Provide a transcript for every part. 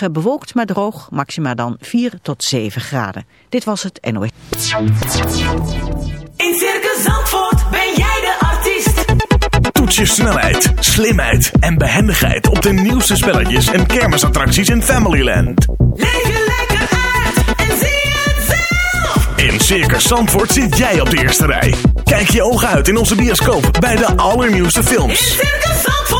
Morgen bewolkt maar droog, maxima dan 4 tot 7 graden. Dit was het NOS. In Circus Zandvoort ben jij de artiest. Toets je snelheid, slimheid en behendigheid op de nieuwste spelletjes en kermisattracties in Familyland. Leef je lekker uit en zie het zelf. In Circus Zandvoort zit jij op de eerste rij. Kijk je ogen uit in onze bioscoop bij de allernieuwste In films. Circus Zandvoort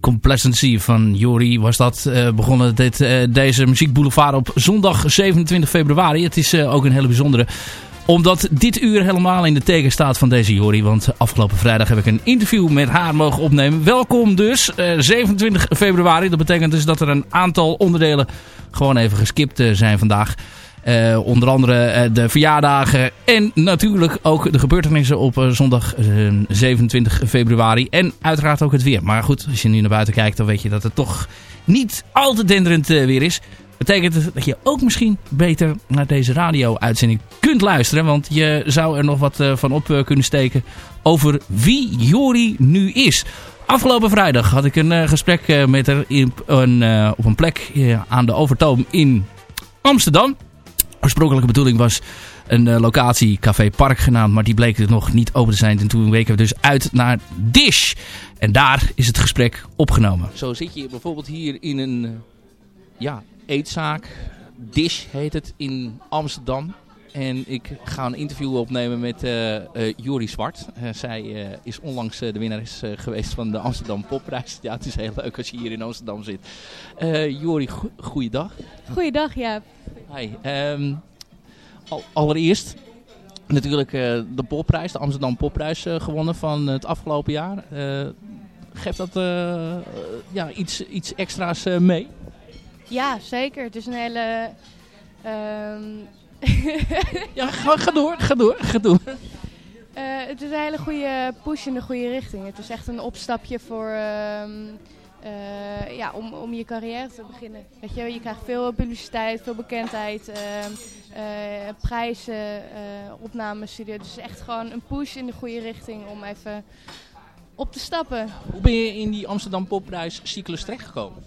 Complacency van Jori was dat. eh, begonnen dit, eh, deze muziekboulevard op zondag 27 februari. Het is eh, ook een hele bijzondere. Omdat dit uur helemaal in de teken staat van deze Jori. Want afgelopen vrijdag heb ik een interview met haar mogen opnemen. Welkom dus, eh, 27 februari. Dat betekent dus dat er een aantal onderdelen gewoon even geskipt eh, zijn vandaag. Eh, onder andere eh, de verjaardagen en natuurlijk ook de gebeurtenissen op eh, zondag eh, 27 februari. En uiteraard ook het weer. Maar goed, als je nu naar buiten kijkt dan weet je dat het toch niet al te denderend eh, weer is. Betekent dat je ook misschien beter naar deze radio-uitzending kunt luisteren. Want je zou er nog wat eh, van op eh, kunnen steken over wie Jori nu is. Afgelopen vrijdag had ik een eh, gesprek met haar in, een, op een plek aan de Overtoom in Amsterdam oorspronkelijke bedoeling was een locatie Café Park genaamd, maar die bleek er nog niet open te zijn. En toen weken we dus uit naar Dish. En daar is het gesprek opgenomen. Zo zit je bijvoorbeeld hier in een ja, eetzaak. Dish heet het in Amsterdam. En ik ga een interview opnemen met eh eh, Jori Zwart. Eh, zij is onlangs de winnares geweest van de Amsterdam Popprijs. Ja, het is heel leuk als je hier in Amsterdam zit. Jori, go goeiedag. Goeiedag, Jaap. Hi. ehm, al- allereerst natuurlijk de popprijs, de Amsterdam Popprijs gewonnen van het afgelopen jaar. Geeft dat ja, iets, iets extra's mee? Ja, zeker. Het is een hele... ehm, Ja, ga, ga door, ga door, ga door. eh, het is een hele goede push in de goede richting. Het is echt een opstapje voor... ehm, eh, ja, om, om je carrière te beginnen. Weet je, je krijgt veel publiciteit, veel bekendheid, ehm, eh, prijzen, opnames, studio. Dus het is echt gewoon een push in de goede richting om even op te stappen. Hoe ben je in die Amsterdam Popprijs cyclus terechtgekomen?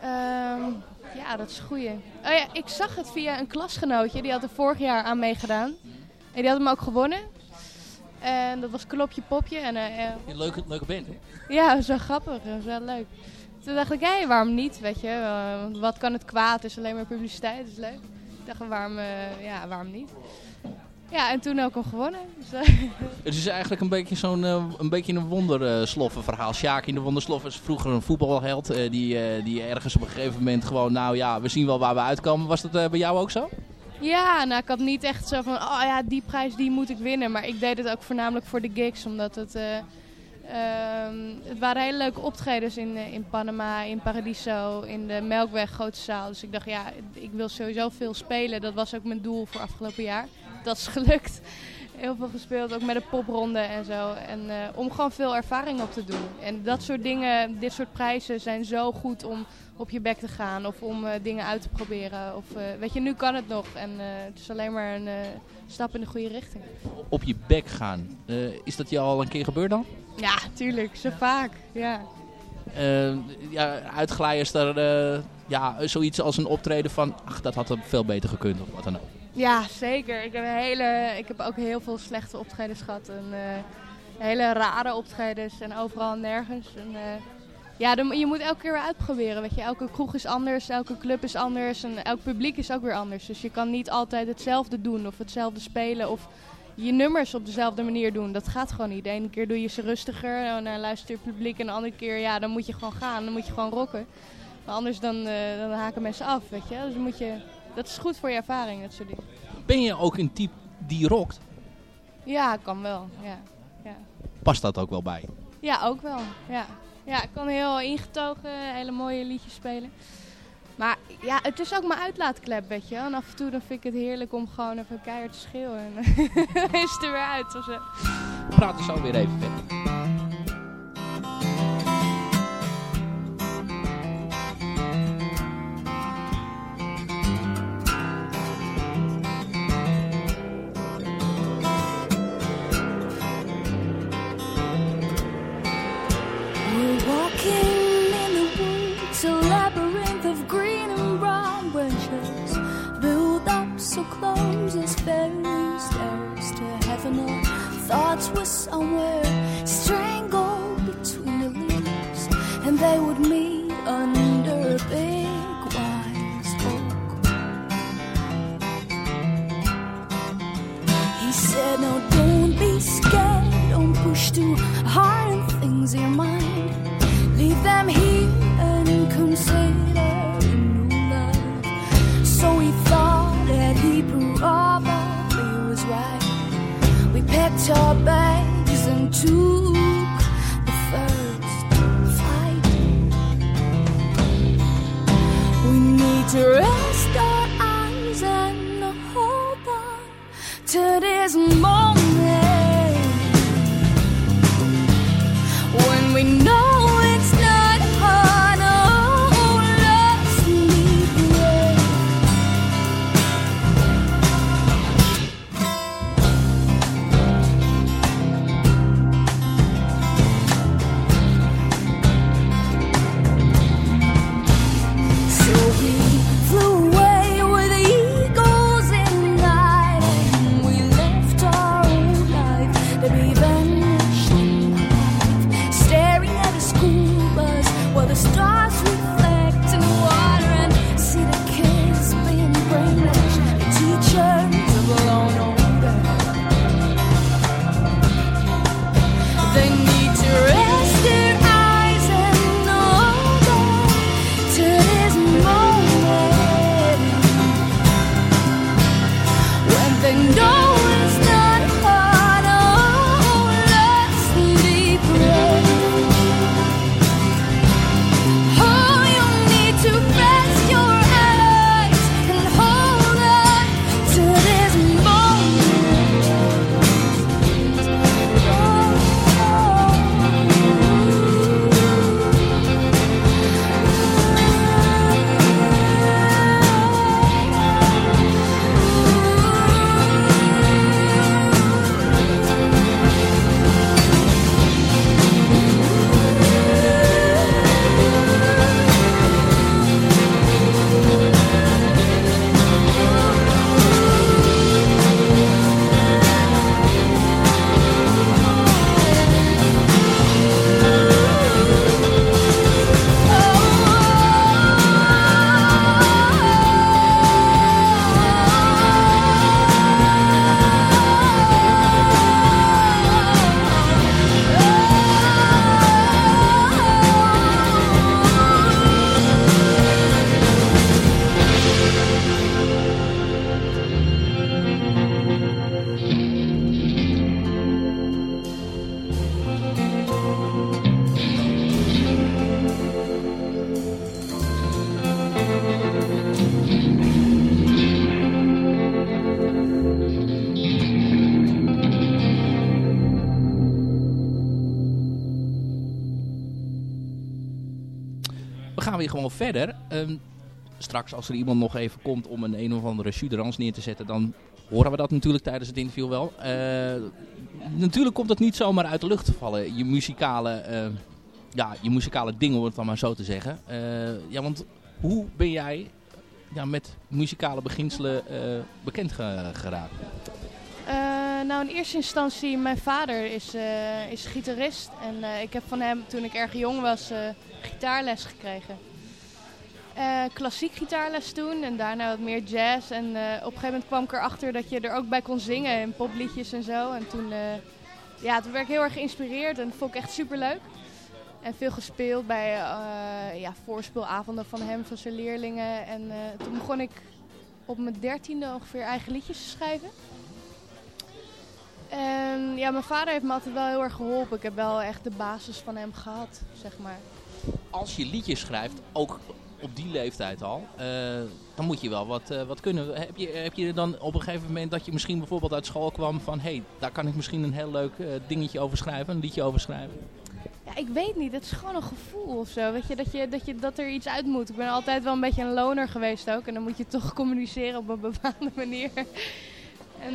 Ehm, ja, dat is een goeie. Oh ja, ik zag het via een klasgenootje. Die had er vorig jaar aan meegedaan. En die had hem ook gewonnen. En dat was Klopje Popje. En, eh, eh, Een leuke, leuke band, hè? ja, wel grappig. Dat wel leuk. Toen dacht ik, hé, waarom niet, weet je. Eh, wat kan het kwaad? Het is alleen maar publiciteit, dat is leuk. Ik dacht, waarom, eh, ja, waarom niet? Ja, en toen ook hem gewonnen. Dus, eh, Het is eigenlijk een beetje zo'n eh, een beetje een wondersloffen verhaal. Sjaak in de wonderslof is vroeger een voetbalheld eh, die, die ergens op een gegeven moment gewoon, nou ja, we zien wel waar we uitkomen. Was dat bij jou ook zo? Ja, nou, ik had niet echt zo van, oh ja, die prijs die moet ik winnen. Maar ik deed het ook voornamelijk voor de gigs, omdat het... eh, ehm, het waren hele leuke optredens in, in Panama, in Paradiso, in de Melkweg, grote zaal. Dus ik dacht, ja, ik wil sowieso veel spelen. Dat was ook mijn doel voor afgelopen jaar. Dat is gelukt. Heel veel gespeeld, ook met de popronde en zo. En eh, om gewoon veel ervaring op te doen. En dat soort dingen, dit soort prijzen zijn zo goed om op je bek te gaan. Of om eh, dingen uit te proberen. Of, eh, weet je, nu kan het nog. En het is alleen maar een stap in de goede richting. Op je bek gaan. Is dat je al een keer gebeurd dan? Ja, tuurlijk. Zo vaak. Ja. Eh, ja, uitglijers daar, ja, zoiets als een optreden van, ach, dat had er veel beter gekund of wat dan ook. Ja, zeker. Ik heb, hele, ik heb ook heel veel slechte optredens gehad. En, eh, hele rare optredens en overal en nergens. En, eh, ja, je moet elke keer weer uitproberen. Weet je. Elke kroeg is anders, elke club is anders en elk publiek is ook weer anders. Dus je kan niet altijd hetzelfde doen of hetzelfde spelen of je nummers op dezelfde manier doen. Dat gaat gewoon niet. De ene keer doe je ze rustiger en dan luistert je publiek. En de andere keer, ja, dan moet je gewoon gaan. Dan moet je gewoon rocken. Maar anders dan, eh, dan haken mensen af, weet je. Dus moet je, dat is goed voor je ervaring, dat soort dingen. Ben je ook een type die rockt? Ja, kan wel. Ja, ja. Past dat ook wel bij? ja ook wel. Ja. ja, ik kan heel ingetogen, hele mooie liedjes spelen. Maar ja, het is ook mijn uitlaatklep, weet je. En af en toe dan vind ik het heerlijk om gewoon even keihard te schreeuwen. En is het er weer uit. Of zo. Praten zo weer even verder. So close as fairy stairs to heaven. Thoughts were somewhere strangled between the leaves, and they would meet under a big wise oak. He said, No, don't be scared, don't push too hard on things in your mind. Leave them here and come a We packed our bags and took the first flight. We need to rest our eyes and hold on to this moment verder. Ehm, straks als er iemand nog even komt om een een of andere chuderans neer te zetten, dan horen we dat natuurlijk tijdens het interview wel. Eh, natuurlijk komt het niet zomaar uit de lucht te vallen. Je muzikale, eh, ja, je muzikale dingen, om het dan maar zo te zeggen. Eh, ja, want hoe ben jij ja, met muzikale beginselen bekend ge- geraakt? Nou, in eerste instantie, mijn vader is, is gitarist. En ik heb van hem, toen ik erg jong was, gitaarles gekregen. Eh, klassiek gitaarles toen en daarna wat meer jazz. En eh, op een gegeven moment kwam ik erachter dat je er ook bij kon zingen in popliedjes en zo. En toen, eh, ja, toen werd ik heel erg geïnspireerd en vond ik echt super leuk. En veel gespeeld bij ja, voorspeelavonden van hem, van zijn leerlingen. En toen begon ik op mijn dertiende ongeveer eigen liedjes te schrijven. En ja, mijn vader heeft me altijd wel heel erg geholpen. Ik heb wel echt de basis van hem gehad, zeg maar. Als je liedjes schrijft, ook op die leeftijd al, eh, dan moet je wel wat, eh, wat kunnen. Heb je, heb je dan op een gegeven moment dat je misschien bijvoorbeeld uit school kwam van... hé, hey, daar kan ik misschien een heel leuk eh, dingetje over schrijven, een liedje over schrijven? Ja, ik weet niet. Het is gewoon een gevoel of zo. Weet je, dat, je, dat, je, dat er iets uit moet. Ik ben altijd wel een beetje een loner geweest ook. En dan moet je toch communiceren op een bepaalde manier. En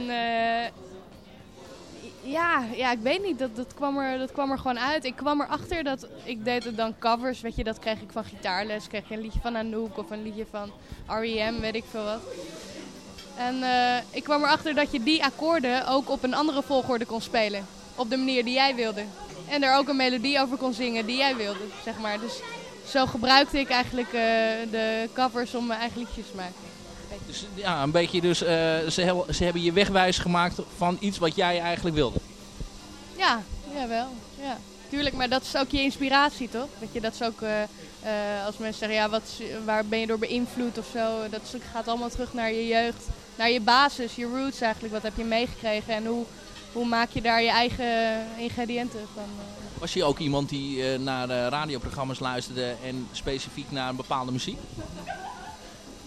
ja, ja, ik weet niet. Dat, dat, kwam er, dat kwam er gewoon uit. Ik kwam erachter dat ik deed het dan covers. Weet je, dat kreeg ik van gitaarles. Kreeg je een liedje van Anouk of een liedje van R.E.M. Weet ik veel wat. En eh, ik kwam erachter dat je die akkoorden ook op een andere volgorde kon spelen. Op de manier die jij wilde. En er ook een melodie over kon zingen die jij wilde, zeg maar. Dus zo gebruikte ik eigenlijk eh, de covers om mijn eigen liedjes te maken. Dus ja, een beetje dus, eh, ze, ze hebben je wegwijs gemaakt van iets wat jij eigenlijk wilde. Ja, jawel. Ja. Tuurlijk, maar dat is ook je inspiratie, toch? Dat je dat is ook, eh, eh, als mensen zeggen, ja, wat, waar ben je door beïnvloed of zo? Dat is, gaat allemaal terug naar je jeugd, naar je basis, je roots eigenlijk. Wat heb je meegekregen en hoe, hoe maak je daar je eigen ingrediënten van? Was je ook iemand die naar radioprogramma's luisterde en specifiek naar een bepaalde muziek?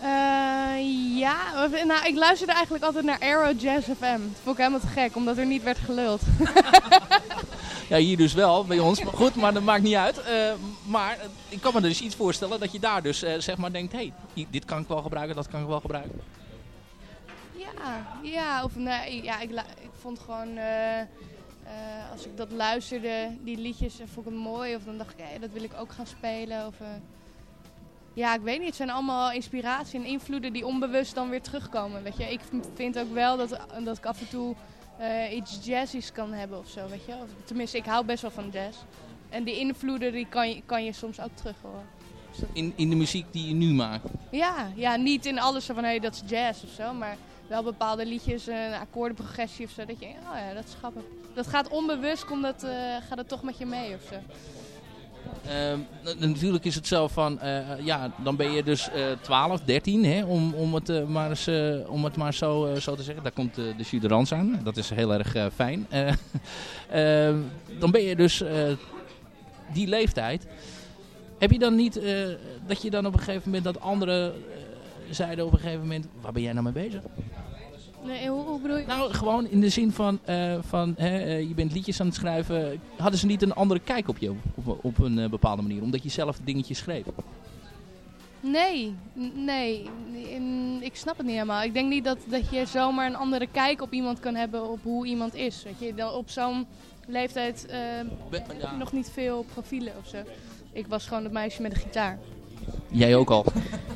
Eh, ja, nou, ik luisterde eigenlijk altijd naar Aero Jazz FM. Dat vond ik helemaal te gek, omdat er niet werd geluld. Ja, hier dus wel, bij ons. Maar goed, maar dat maakt niet uit. Eh, maar eh, ik kan me dus iets voorstellen dat je daar dus zeg maar denkt... hé, hey, dit kan ik wel gebruiken, dat kan ik wel gebruiken. Ja, ja, of nee, ja, ik, ik vond gewoon, als ik dat luisterde, die liedjes, vond ik het mooi. Of dan dacht ik, hé, dat wil ik ook gaan spelen. Of, ja, ik weet niet, het zijn allemaal inspiratie en invloeden die onbewust dan weer terugkomen. Weet je, ik vind ook wel dat, dat ik af en toe eh, iets jazzies kan hebben of zo, weet je. Of, tenminste, ik hou best wel van jazz. En die invloeden die kan, je, kan je soms ook terug horen. Dus dat- In, in de muziek die je nu maakt. ja, ja, niet in alles van hey, dat is jazz of zo, maar wel bepaalde liedjes, een akkoordenprogressie of zo. Dat je, oh ja, dat is grappig. Dat gaat onbewust, komt dat, eh, gaat het toch met je mee of zo. Ehm, natuurlijk is het zo van, eh, ja, dan ben je dus eh 12, 13, hè, om, om, het, eh, maar eens, eh, om het maar zo, eh, zo te zeggen. Daar komt eh, de Suderans aan, dat is heel erg eh, fijn. Eh, ehm, dan ben je dus eh, die leeftijd. Heb je dan niet eh, dat je dan op een gegeven moment dat andere eh, zeiden op een gegeven moment, waar ben jij nou mee bezig? Nee, hoe, hoe bedoel je? Nou, gewoon in de zin van, eh, van hè, eh, je bent liedjes aan het schrijven. Hadden ze niet een andere kijk op je op, op een eh, bepaalde manier? Omdat je zelf dingetjes schreef. Nee, nee. In- ik snap het niet helemaal. Ik denk niet dat, dat je zomaar een andere kijk op iemand kan hebben op hoe iemand is. Weet je, Dan op zo'n leeftijd eh, Be- heb je nog niet veel profielen of zo. Ik was gewoon het meisje met de gitaar. Jij ook al.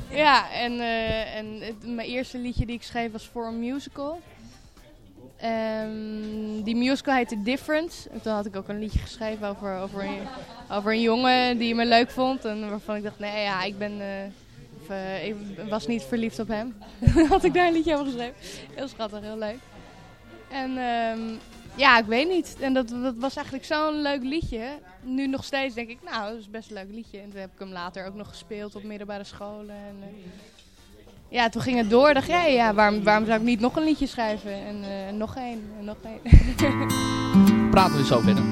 Ja, en, eh, en mijn eerste liedje die ik schreef was voor een musical. Ehm, die musical heette Difference. En toen had ik ook een liedje geschreven over, over, een, over een jongen die me leuk vond. En waarvan ik dacht, nee ja, ik ben... eh, eh, ik was niet verliefd op hem. had ik daar een liedje over geschreven. Heel schattig, heel leuk. En ehm, ja, ik weet niet. En dat, dat was eigenlijk zo'n leuk liedje. Nu nog steeds denk ik, nou, dat is best een leuk liedje. En toen heb ik hem later ook nog gespeeld op middelbare scholen. En, eh, ja, toen ging het door. dacht ja, ja waarom, waarom zou ik niet nog een liedje schrijven? En eh, nog één, en nog één. Praten we zo verder.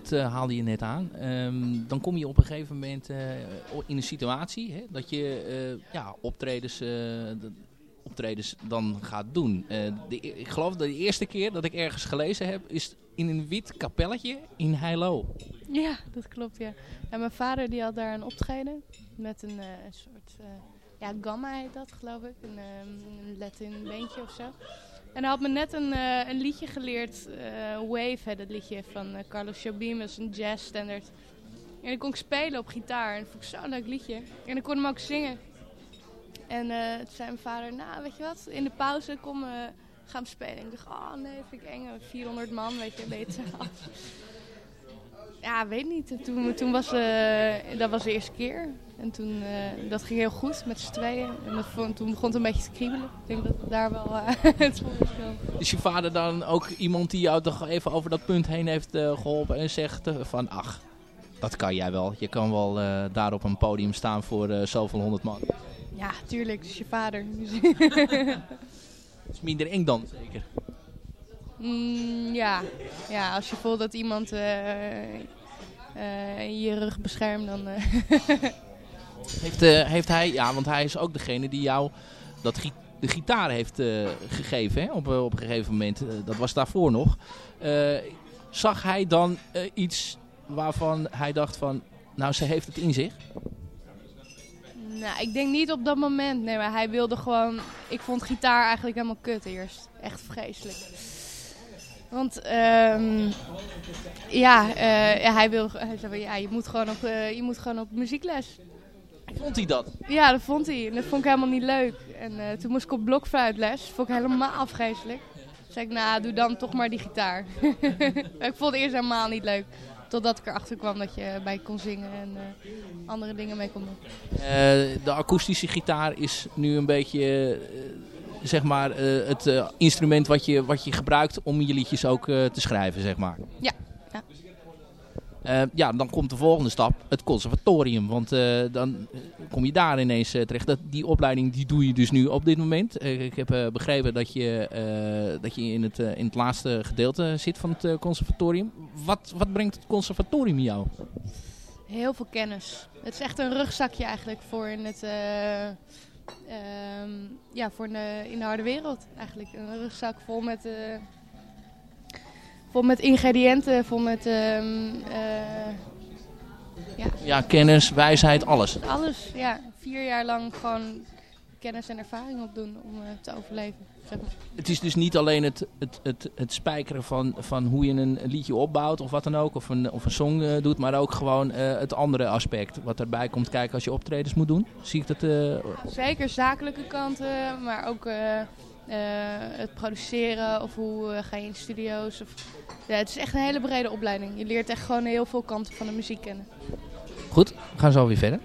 Dat eh, haalde je net aan. Ehm, dan kom je op een gegeven moment eh, in een situatie hè, dat je eh, ja, optredens, de- optredens dan gaat doen. De, e- ik geloof dat de eerste keer dat ik ergens gelezen heb, is in een wit kapelletje in Heilo. Ja, dat klopt, ja. ja. Mijn vader die had daar een optreden met een, soort, ja, gamma heet dat geloof ik, een, ehm, een Latin beentje of zo. En hij had me net een, eh, een liedje geleerd, eh, Wave, dat liedje van eh, Carlos Jobim, dat is een jazz standard. En ik kon ik spelen op gitaar en dat vond ik zo'n leuk liedje. En ik kon hem ook zingen. En toen zei mijn vader, nou weet je wat, in de pauze kom, gaan spelen. En ik dacht, oh nee, vind ik eng, 400 man, weet je, af. Ja, weet niet. En Toen, toen was, dat was de eerste keer. En toen, eh, dat ging heel goed met z'n tweeën. En dat, vond- toen begon het een beetje te kriebelen. Ik denk dat daar wel eh, het verschil Is je vader dan ook iemand die jou toch even over dat punt heen heeft eh, geholpen en zegt van ach, dat kan jij wel. Je kan wel daar op een podium staan voor zoveel honderd man. Ja, tuurlijk. Het is je vader. Dus Het is minder eng dan, zeker. Mm, ja. ja, als je voelt dat iemand je rug beschermt, dan... Heeft, eh, heeft hij, ja, want hij is ook degene die jou dat de gitaar heeft eh, gegeven hè, op, eh, op een gegeven moment. Dat was daarvoor nog. Zag hij dan iets waarvan hij dacht van, nou ze heeft het in zich? Nou, ik denk niet op dat moment. Nee, maar hij wilde gewoon... Ik vond gitaar eigenlijk helemaal kut eerst. Echt vreselijk. Want, ehm, ja, ja, hij wil... Hij zei ja, je moet gewoon op, je moet gewoon op muziekles. Vond hij dat? Ja, dat vond hij. En dat vond ik helemaal niet leuk. En eh, toen moest ik op blokfluitles. Vond ik helemaal afgeestelijk. Toen zei ik, nou, doe dan toch maar die gitaar. ik vond het eerst helemaal niet leuk. Totdat ik erachter kwam dat je bij kon zingen en eh, andere dingen mee kon doen. Eh, de akoestische gitaar is nu een beetje zeg maar, het instrument wat je, wat je gebruikt om je liedjes ook te schrijven, zeg maar. Ja, ja. Eh, ja, dan komt de volgende stap, het conservatorium. Want eh, dan kom je daar ineens eh, terecht. Dat, die opleiding die doe je dus nu op dit moment. Ik heb begrepen dat je, dat je in, het, in het laatste gedeelte zit van het conservatorium. Wat, wat brengt het conservatorium jou? Heel veel kennis. Het is echt een rugzakje eigenlijk voor in het... eh, ehm, ja, voor in de, in de harde wereld eigenlijk. Een rugzak vol met... vol met ingrediënten, vol met... ehm, eh, ja, Ja, kennis, wijsheid, alles. Alles, ja. Vier jaar lang gewoon kennis en ervaring opdoen om eh, te overleven. Zeg maar. Het is dus niet alleen het, het, het, het spijkeren van, van hoe je een liedje opbouwt of wat dan ook. Of een, of een song eh, doet. Maar ook gewoon het andere aspect wat erbij komt kijken als je optredens moet doen. Zie ik dat... Zeker zakelijke kanten, maar ook het produceren of hoe eh, ga je in studio's. Of, ja, het is echt een hele brede opleiding. Je leert echt gewoon heel veel kanten van de muziek kennen. Goed, we gaan zo weer verder.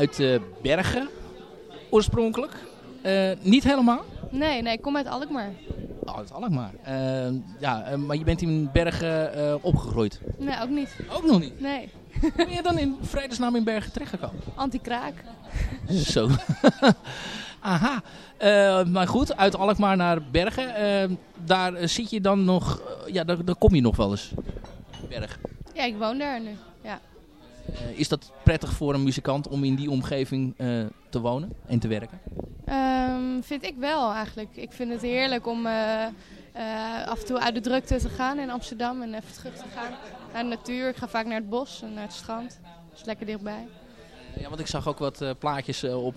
Uit eh, Bergen, oorspronkelijk. Eh, niet helemaal? Nee, nee, ik kom uit Alkmaar. Oh, uit Alkmaar. Eh, ja, maar je bent in Bergen opgegroeid. Nee, ook niet. Ook nog niet. Nee, Hoe ben je dan in vredesnaam in Bergen terechtgekomen? anti-kraak. Zo. Aha. Maar goed, uit Alkmaar naar Bergen. daar zit je dan nog... ja, daar, daar kom je nog wel eens. Berg. Ja, ik woon daar nu. Eh, is dat prettig voor een muzikant om in die omgeving eh, te wonen en te werken? Ehm, vind ik wel eigenlijk. Ik vind het heerlijk om eh, af en toe uit de drukte te gaan in Amsterdam en even terug te gaan naar de natuur. Ik ga vaak naar het bos en naar het strand. Dat is lekker dichtbij. Ja, want ik zag ook wat plaatjes op,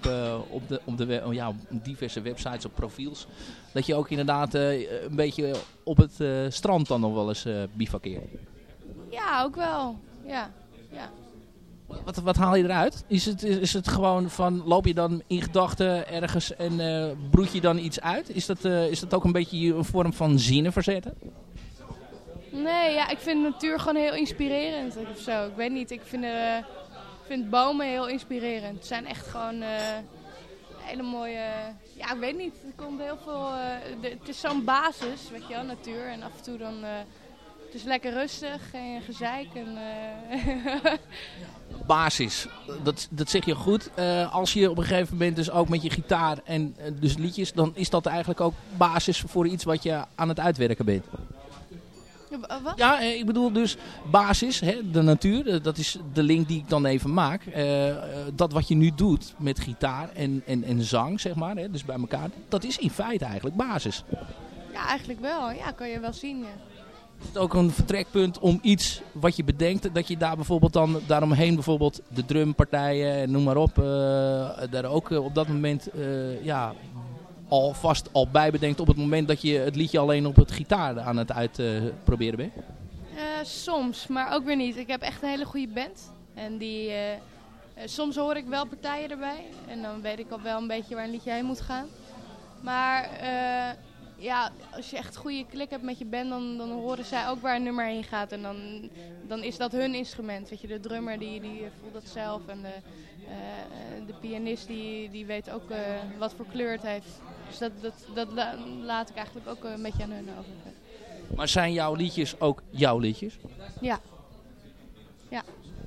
op, de, op, de oh ja, op diverse websites, op profiels. Dat je ook inderdaad een beetje op het strand dan nog wel eens bivakkeert. Ja, ook wel. Ja. ja. Wat, wat haal je eruit? Is het, is, is het gewoon van, loop je dan in gedachten ergens en eh broed je dan iets uit? Is dat, eh, is dat ook een beetje een vorm van zinnen verzetten? Nee, ja, ik vind natuur gewoon heel inspirerend of zo. Ik weet niet, ik vind, eh, vind bomen heel inspirerend. Het zijn echt gewoon hele mooie... Ja, ik weet niet, er komt heel veel... het is zo'n basis, weet je wel, natuur. En af en toe dan... is lekker rustig, geen gezeik. En, eh, Basis, dat, dat zeg je goed. Eh, als je op een gegeven moment dus ook met je gitaar en eh, dus liedjes, dan is dat eigenlijk ook basis voor iets wat je aan het uitwerken bent. Ja, wat? Ja, ik bedoel dus basis, hè, de natuur, dat is de link die ik dan even maak. Dat wat je nu doet met gitaar en, en, en zang, zeg maar, hè, dus bij elkaar, dat is in feite eigenlijk basis. Ja, eigenlijk wel. Ja, kan je wel zien, ja. Is het ook een vertrekpunt om iets wat je bedenkt, dat je daar bijvoorbeeld dan daaromheen bijvoorbeeld de drumpartijen en noem maar op, eh, daar ook eh, op dat moment eh, ja, alvast al bij bedenkt op het moment dat je het liedje alleen op het gitaar aan het uitproberen bent? Soms, maar ook weer niet. Ik heb echt een hele goede band. En die, soms hoor ik wel partijen erbij. En dan weet ik al wel een beetje waar een liedje heen moet gaan. Maar ja, als je echt goede klik hebt met je band, dan, dan horen zij ook waar een nummer heen gaat. En dan, dan is dat hun instrument. Weet je, de drummer die, die voelt dat zelf. En de, eh, de pianist die, die weet ook eh, wat voor kleur het heeft. Dus dat, dat, dat la- laat ik eigenlijk ook een beetje aan hun over. Maar zijn jouw liedjes ook jouw liedjes? Ja. Ja.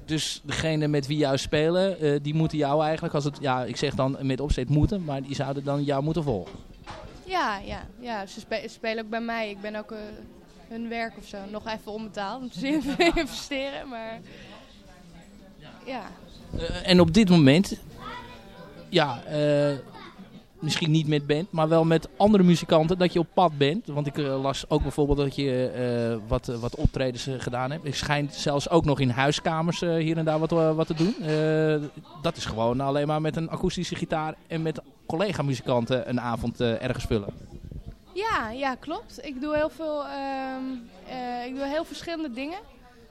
Dus degene met wie jou spelen, eh, die moeten jou eigenlijk, als het, ja, ik zeg dan met opzet moeten, maar die zouden dan jou moeten volgen. Ja, ja, ja. Ze spe- spelen ook bij mij. Ik ben ook eh, hun werk of zo. Nog even onbetaald om te investeren, maar ja. Eh, en op dit moment, ja, eh, misschien niet met band, maar wel met andere muzikanten, dat je op pad bent. Want ik las ook bijvoorbeeld dat je wat, wat optredens gedaan hebt. Ik schijnt zelfs ook nog in huiskamers hier en daar wat, wat te doen. Dat is gewoon alleen maar met een akoestische gitaar en met collega-muzikanten een avond eh, ergens spullen. Ja, ja, klopt. Ik doe heel veel, ehm, eh, ik doe heel verschillende dingen.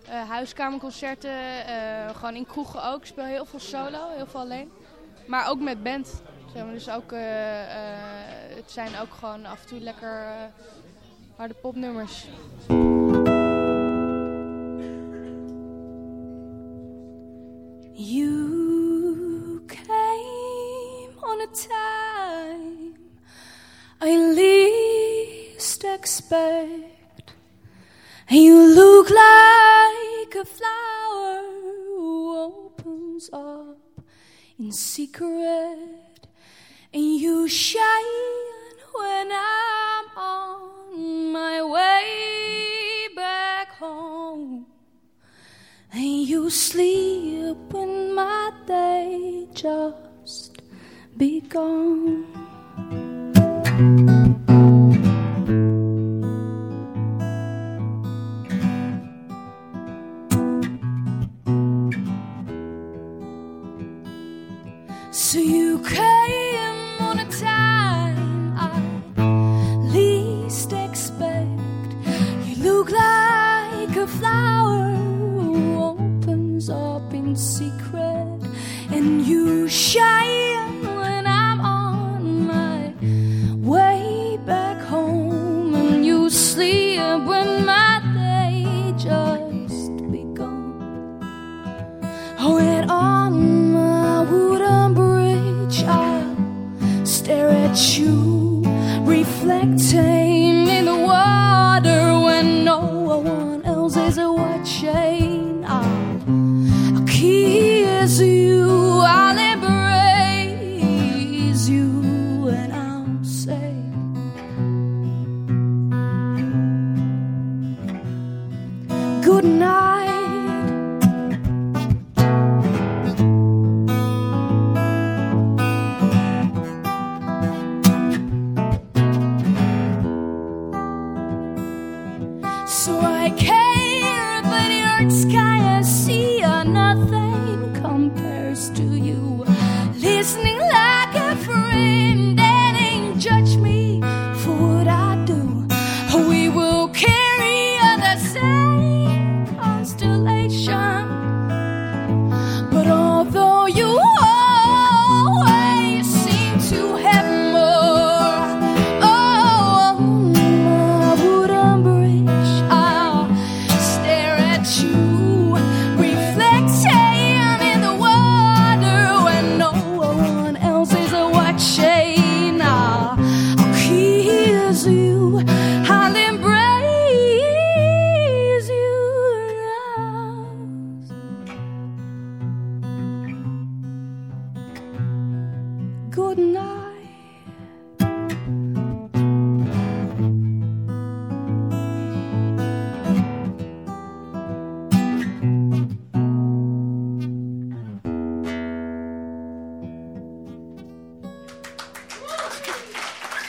Eh, huiskamerconcerten, eh, gewoon in kroegen ook. Ik speel heel veel solo, heel veel alleen. Maar ook met band. Zeg maar, dus ook, eh, eh, het zijn ook gewoon af en toe lekker harde popnummers. You came on a time I least expect. And you look like a flower who opens up in secret, and you shine when I'm on my way back home. And you sleep when my day just gone. So you came on a time I least expect. You look like a flower who opens up in secret, and you shine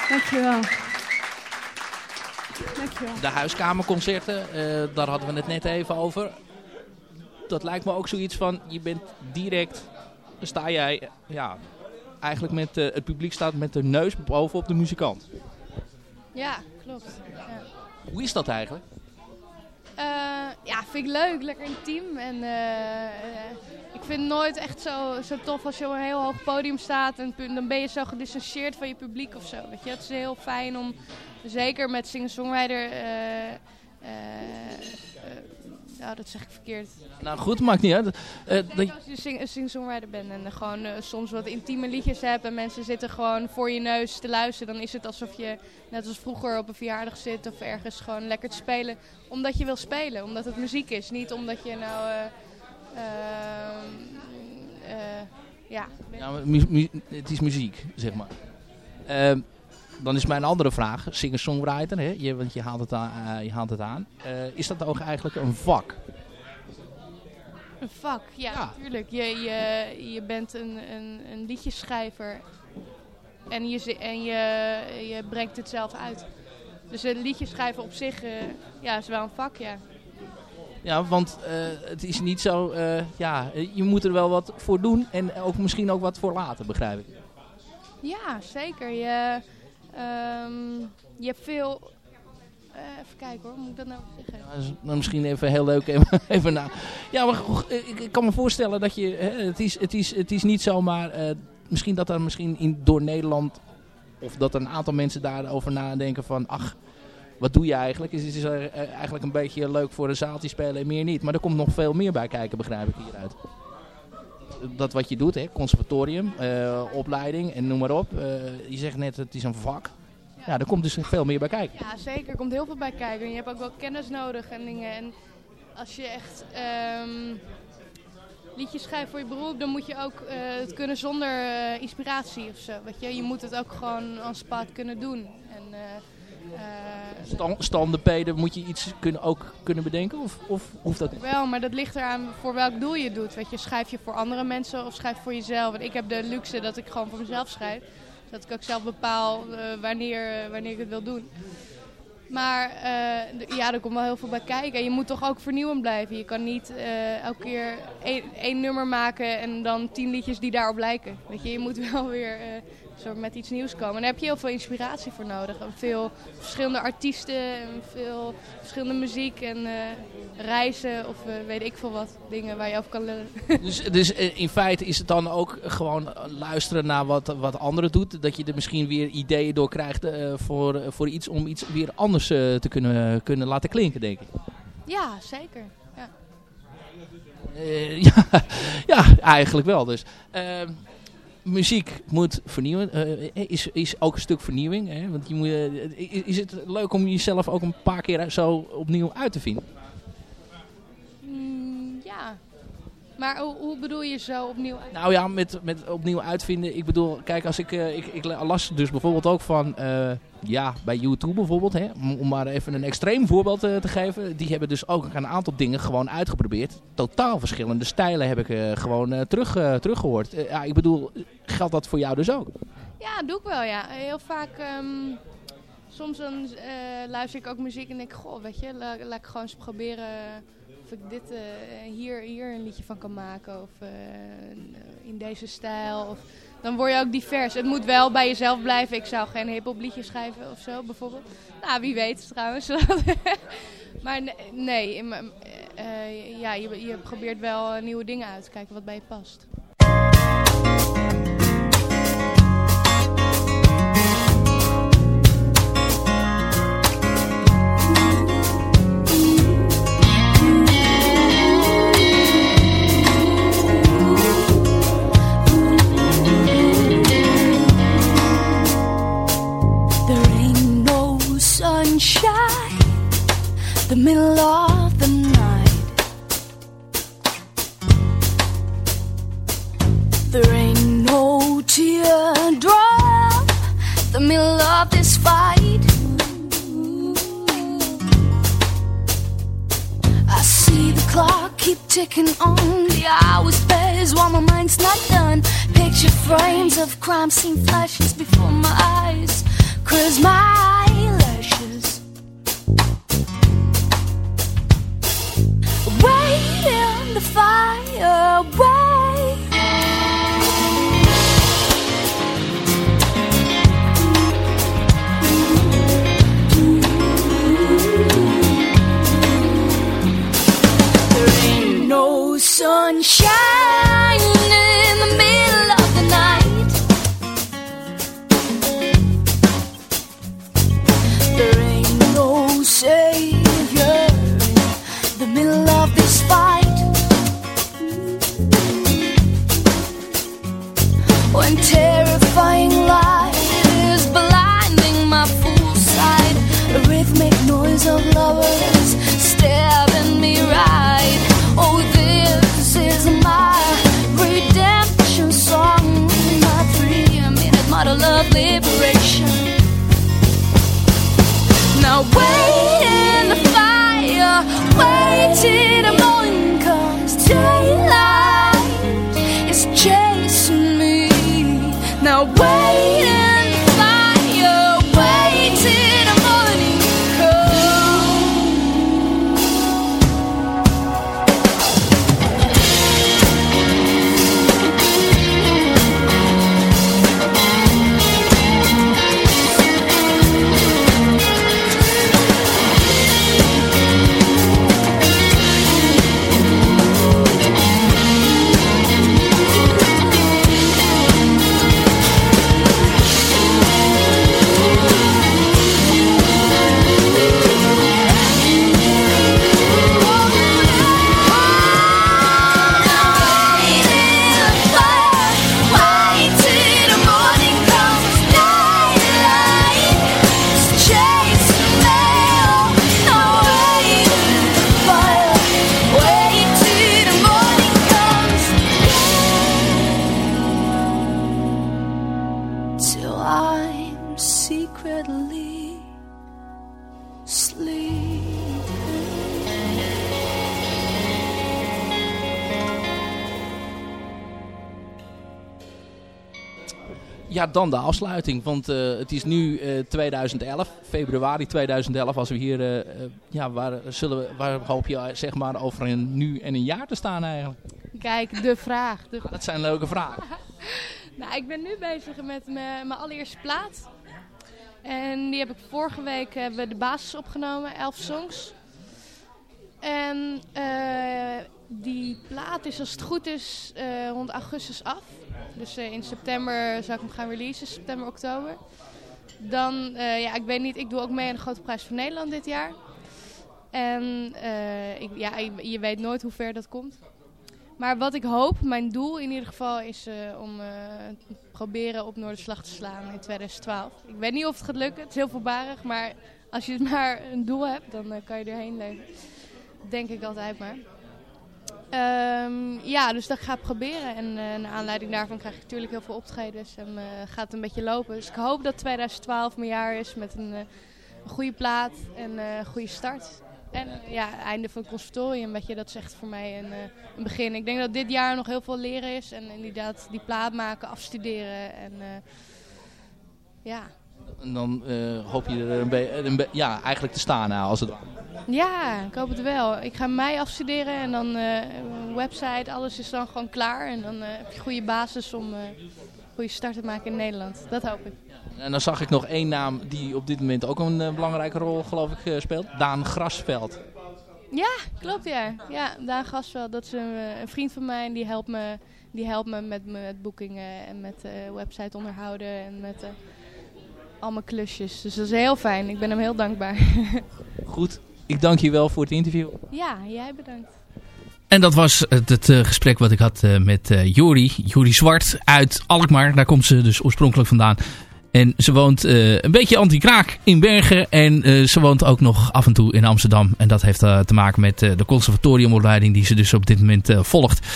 Dankjewel. Dankjewel. De huiskamerconcerten, eh, daar hadden we het net even over. Dat lijkt me ook zoiets van, je bent direct, sta jij, ja, eigenlijk met, eh, het publiek staat met de neus bovenop de muzikant. Ja, klopt. Ja. Hoe is dat eigenlijk? Eh, ja, vind ik leuk. Lekker intiem. En eh, ik vind het nooit echt zo, zo tof als je op een heel hoog podium staat. En dan ben je zo gedistanceerd van je publiek of zo. Weet je? Het is heel fijn om, zeker met singer-songwriter... eh, nou, dat zeg ik verkeerd. Nou goed, maakt niet uit. Eh, dat, Als je sing- een singer-songwriter bent en gewoon eh, soms wat intieme liedjes hebt en mensen zitten gewoon voor je neus te luisteren, dan is het alsof je net als vroeger op een verjaardag zit of ergens gewoon lekker te spelen. Omdat je wil spelen, omdat het muziek is. Niet omdat je nou... eh, ehm, eh, ja, ja, het is muziek, zeg maar. Dan is mijn andere vraag, singer-songwriter, hè? Je, want je haalt het aan. eh, je haalt het aan. Eh, is dat ook eigenlijk een vak? Een vak, ja, Ja. natuurlijk. Je, je, je bent een, een, een liedjeschrijver en, je, en je, je brengt het zelf uit. Dus een liedje schrijven op zich eh, ja, is wel een vak, ja. Ja, want het is niet zo, ja, je moet er wel wat voor doen en ook misschien ook wat voor laten, begrijp ik. Ja, zeker. Je, ehm, je hebt veel... eh, even kijken hoor, moet ik dat nou zeggen? Is nou misschien even heel leuk even, na. Ja, maar ik, ik kan me voorstellen dat je, hè, het, is, het, is, het is niet zomaar, eh, misschien dat er misschien in, door Nederland, of dat een aantal mensen daarover nadenken van, ach, wat doe je eigenlijk? Is, is eh, eigenlijk een beetje leuk voor een zaaltje spelen en meer niet. Maar er komt nog veel meer bij kijken, begrijp ik hieruit. Dat wat je doet, hè, conservatorium, eh, opleiding en noem maar op. Eh, je zegt net, het is een vak. Ja, komt dus veel meer bij kijken. Ja, zeker. Er komt heel veel bij kijken. En je hebt ook wel kennis nodig en dingen. En als je echt ehm, liedjes schrijft voor je beroep, dan moet je ook eh, het kunnen zonder inspiratie of zo. Weet je? je moet het ook gewoon als paard kunnen doen. En, eh, eh, Stan- Standepeden, moet je iets kunnen, ook kunnen bedenken? Of, of hoeft dat niet? Wel, maar dat ligt eraan voor welk doel je het doet. Weet je, schrijf je voor andere mensen of schrijf voor jezelf? Want ik heb de luxe dat ik gewoon voor mezelf schrijf. Dat ik ook zelf bepaal eh, wanneer, eh, wanneer ik het wil doen. Maar ja, er komt wel heel veel bij kijken. En je moet toch ook vernieuwend blijven. Je kan niet elke keer één, één nummer maken en dan tien liedjes die daarop lijken. Weet je, je moet wel weer soort met iets nieuws komen. En daar heb je heel veel inspiratie voor nodig. En veel verschillende artiesten en veel verschillende muziek en eh, reizen of eh, weet ik veel wat. Dingen waar je over kan lullen. Dus, dus eh, in feite is het dan ook gewoon luisteren naar wat, wat anderen doet. Dat je er misschien weer ideeën door krijgt voor, voor iets om iets weer anders te kunnen, kunnen laten klinken, denk ik. ja, zeker. Ja. Ja, ja, eigenlijk wel. Dus. Muziek moet vernieuwen. eh, is, is ook een stuk vernieuwing. Hè? Want je moet, eh, is, is het leuk om jezelf ook een paar keer zo opnieuw uit te vinden? Mm, ja. Maar hoe, bedoel je zo opnieuw? Nou ja, met, met opnieuw uitvinden. Ik bedoel, kijk, als ik, eh, ik, ik las dus bijvoorbeeld ook van, eh, ja, bij YouTube bijvoorbeeld, hè, om, maar even een extreem voorbeeld eh, te geven. Die hebben dus ook een aantal dingen gewoon uitgeprobeerd. Totaal verschillende stijlen heb ik gewoon terug, eh, teruggehoord. Eh, ja, ik bedoel, geldt dat voor jou dus ook? Ja, doe ik wel, ja. Heel vaak, ehm, soms dan luister ik ook muziek en denk ik, goh, weet je, la- laat ik gewoon eens proberen of ik dit, eh, hier, hier een liedje van kan maken. Of eh, in deze stijl. Of, dan word je ook divers. Het moet wel bij jezelf blijven. Ik zou geen hip-hop liedje schrijven of zo, bijvoorbeeld. Nou, wie weet trouwens. maar ne- nee, eh, ja, je, je probeert wel eh, nieuwe dingen uit te kijken wat bij je past. the middle of the night. There ain't no tear drop. the middle of this fight. I see the clock keep ticking on, the hours pass while my mind's not done. Picture frames of crime scene flashes before my eyes, cause my the fire. Secretly sleeping. Ja, dan de afsluiting. Want eh, het is nu eh, 2011, februari 2011. Als we hier, eh, eh, ja, waar, zullen we, waar hoop je eh, zeg maar over een nu en een jaar te staan eigenlijk? Kijk, de vraag. De... Dat zijn leuke vragen. Nou, ik ben nu bezig met mijn mijn allereerste plaat. En die heb ik vorige week hebben we de basis opgenomen, elf songs. En eh, die plaat is als het goed is eh, rond augustus af. Dus eh, in september zou ik hem gaan releasen, september, oktober. Dan, ja, ik weet niet, ik doe ook mee aan de Grote Prijs van Nederland dit jaar. En ik, ja, je weet nooit hoe ver dat komt. Maar wat ik hoop, mijn doel in ieder geval, is eh, om eh, proberen op Noorderslag te slaan in 2012. Ik weet niet of het gaat lukken, het is heel voorbarig, maar als je maar een doel hebt, dan eh, kan je erheen leven. Denk ik altijd maar. Ehm, ja, dus dat ga ik proberen. En naar aanleiding daarvan krijg ik natuurlijk heel veel optredens en gaat een beetje lopen. Dus ik hoop dat 2012 mijn jaar is met een, een goede plaat en een goede start. En eh, ja, einde van het conservatorium, weet je, dat is echt voor mij een, eh, een begin. Ik denk dat dit jaar nog heel veel leren is en inderdaad die plaat maken, afstuderen en eh, ja. En dan hoop je er een een ja, eigenlijk te staan nou, als het. Ja, ik hoop het wel. Ik ga mei afstuderen en dan een website, alles is dan gewoon klaar. En dan heb je goede basis om een goede start te maken in Nederland. Dat hoop ik. En dan zag ik nog één naam die op dit moment ook een eh, belangrijke rol geloof ik eh, speelt. Daan Grasveld. Ja, klopt ja. Ja, Daan Gasveld, dat is een, eh, een vriend van mij en die helpt me, die helpt me met, met boekingen en met eh, website onderhouden en met eh, al mijn klusjes. Dus dat is heel fijn. Ik ben hem heel dankbaar. Goed, ik dank je wel voor het interview. ja, jij bedankt. En dat was het, het gesprek wat ik had met eh Jori. Jori Zwart uit Alkmaar. Daar komt ze dus oorspronkelijk vandaan. En ze woont eh, een beetje anti-kraak in Bergen. En eh, ze woont ook nog af en toe in Amsterdam. En dat heeft eh, te maken met de conservatoriumopleiding die ze dus op dit moment volgt.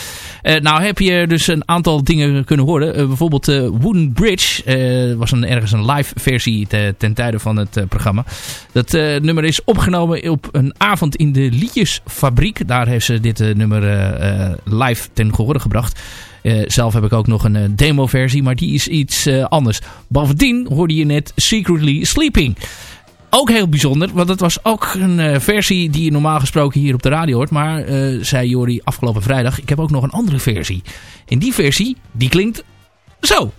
Nou heb je dus een aantal dingen kunnen horen. Bijvoorbeeld Wooden Bridge. Was een, ergens een live versie te- ten tijde van het programma. Dat nummer is opgenomen op een avond in de Liedjesfabriek. Daar heeft ze dit nummer live ten gehore gebracht. Eh, zelf heb ik ook nog een eh, demo-versie, maar die is iets eh, anders. Bovendien hoorde je net Secretly Sleeping. Ook heel bijzonder, want dat was ook een versie die je normaal gesproken hier op de radio hoort. Maar, zei Jori afgelopen vrijdag, ik heb ook nog een andere versie. En die versie, die klinkt zo.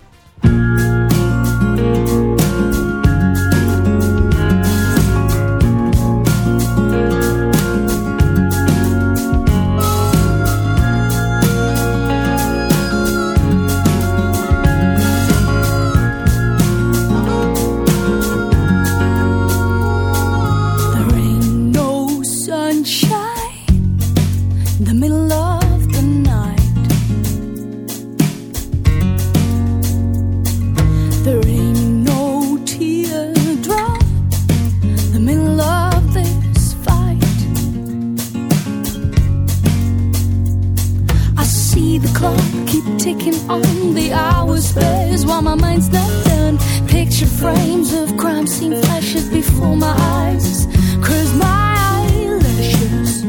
My mind's not done. Picture frames of crime scene flashes before my eyes. Cause my eyelashes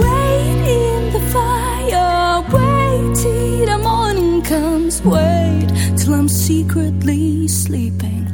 Wait in the fire, morning comes. Wait till I'm secretly sleeping.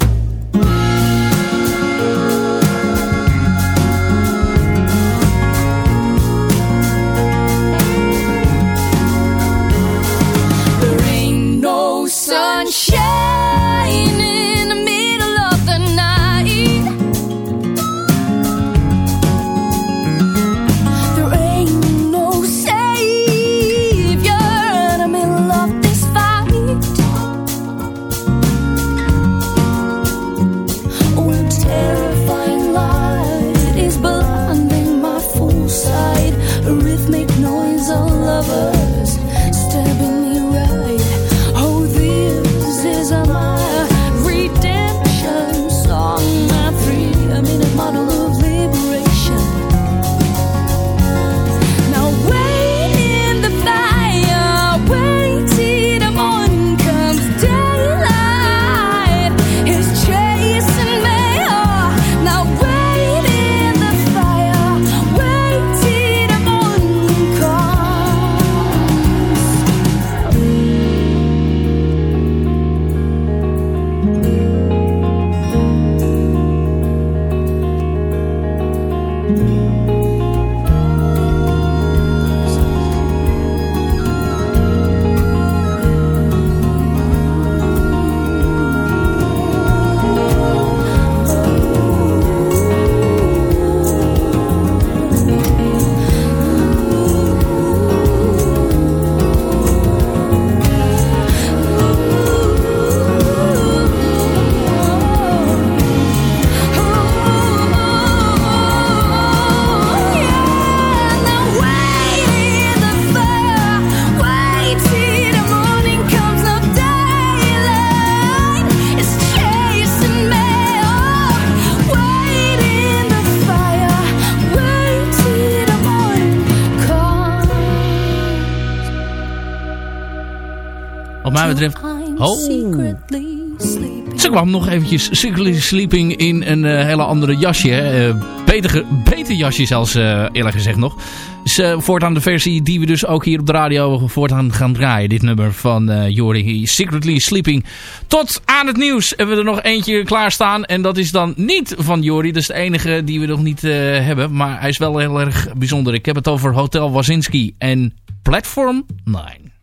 Oh. Ze kwam nog eventjes Secretly Sleeping in een eh, hele andere jasje. Eh, beter, beter jasje zelfs, eh, eerlijk gezegd nog. Voortaan de versie die we dus ook hier op de radio voortaan gaan draaien. Dit nummer van Jori, Secretly Sleeping. Tot aan het nieuws hebben we er nog eentje klaarstaan. En dat is dan niet van Jori. Dat is de enige die we nog niet hebben. Maar hij is wel heel erg bijzonder. Ik heb het over Hotel Wazinski en Platform 9.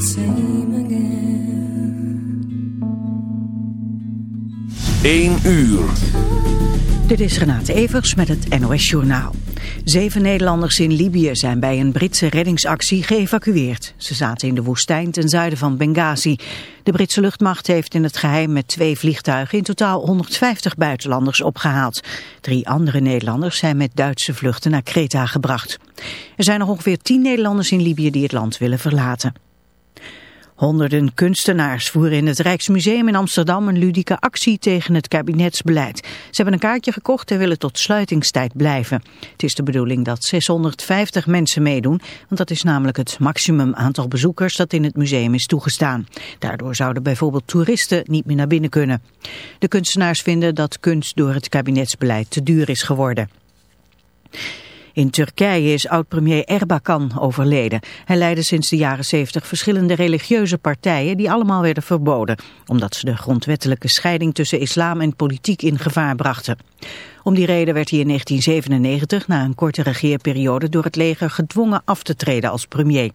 same again. 1 uur. Dit is Renate Evers met het NOS Journaal. Zeven Nederlanders in Libië zijn bij een Britse reddingsactie geëvacueerd. Ze zaten in de woestijn ten zuiden van Benghazi. De Britse luchtmacht heeft in het geheim met twee vliegtuigen in totaal 150 buitenlanders opgehaald. Drie andere Nederlanders zijn met Duitse vluchten naar Kreta gebracht. Er zijn nog ongeveer tien Nederlanders in Libië die het land willen verlaten. Honderden kunstenaars voeren in het Rijksmuseum in Amsterdam een ludieke actie tegen het kabinetsbeleid. Ze hebben een kaartje gekocht en willen tot sluitingstijd blijven. Het is de bedoeling dat 650 mensen meedoen, want dat is namelijk het maximum aantal bezoekers dat in het museum is toegestaan. Daardoor zouden bijvoorbeeld toeristen niet meer naar binnen kunnen. De kunstenaars vinden dat kunst door het kabinetsbeleid te duur is geworden. In Turkije is oud-premier Erbakan overleden. Hij leidde sinds de jaren 70 verschillende religieuze partijen die allemaal werden verboden, omdat ze de grondwettelijke scheiding tussen islam en politiek in gevaar brachten. Om die reden werd hij in 1997, na een korte regeerperiode, door het leger gedwongen af te treden als premier.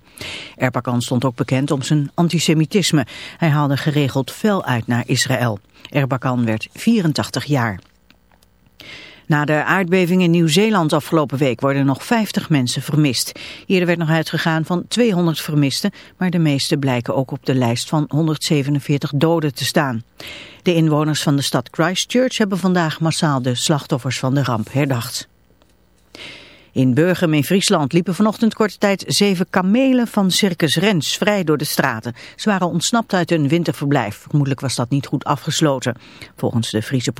Erbakan stond ook bekend om zijn antisemitisme. Hij haalde geregeld fel uit naar Israël. Erbakan werd 84 jaar. Na de aardbeving in Nieuw-Zeeland afgelopen week worden nog 50 mensen vermist. Eerder werd nog uitgegaan van 200 vermisten, maar de meeste blijken ook op de lijst van 147 doden te staan. De inwoners van de stad Christchurch hebben vandaag massaal de slachtoffers van de ramp herdacht. In Burgum in Friesland liepen vanochtend korte tijd zeven kamelen van Circus Rens vrij door de straten. Ze waren ontsnapt uit hun winterverblijf. Vermoedelijk was dat niet goed afgesloten. Volgens de Friese